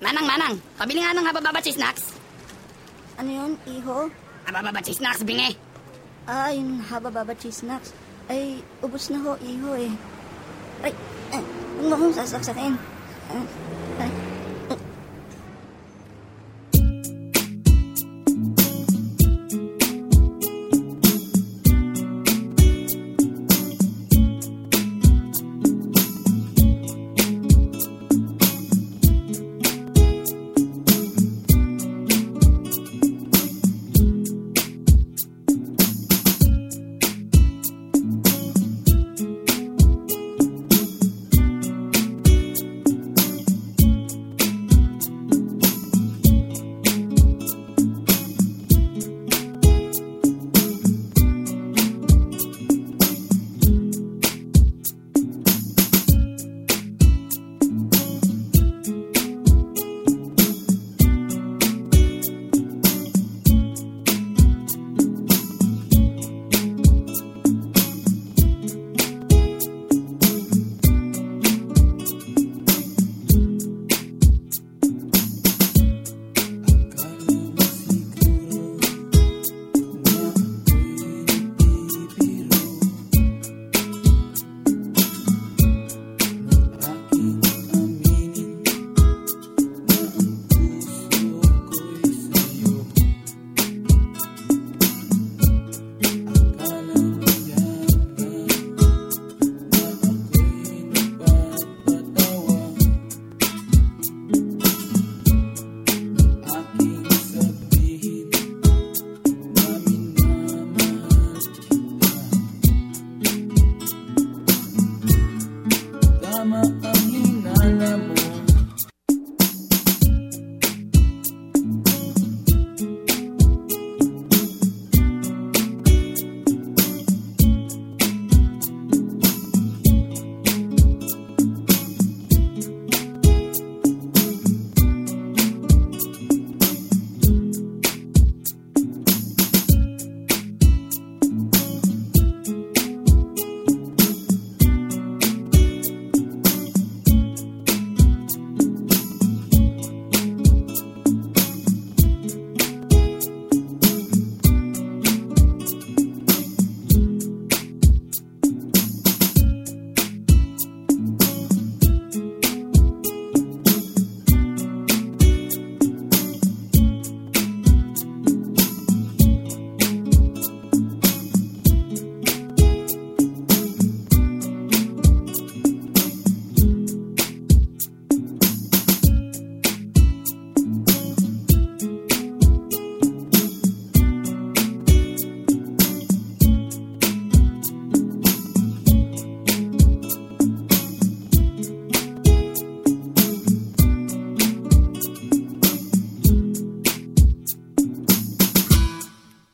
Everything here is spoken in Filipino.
Manang, manang, pabili nga ng habababa cheese snacks. Ano yun, iho? Habababa cheese snacks, bingi. Ah, yung haba-baba cheese snacks. Ay, ubos na ho, iho eh. Ay, eh, huwag mo akong sasaksakin. Eh,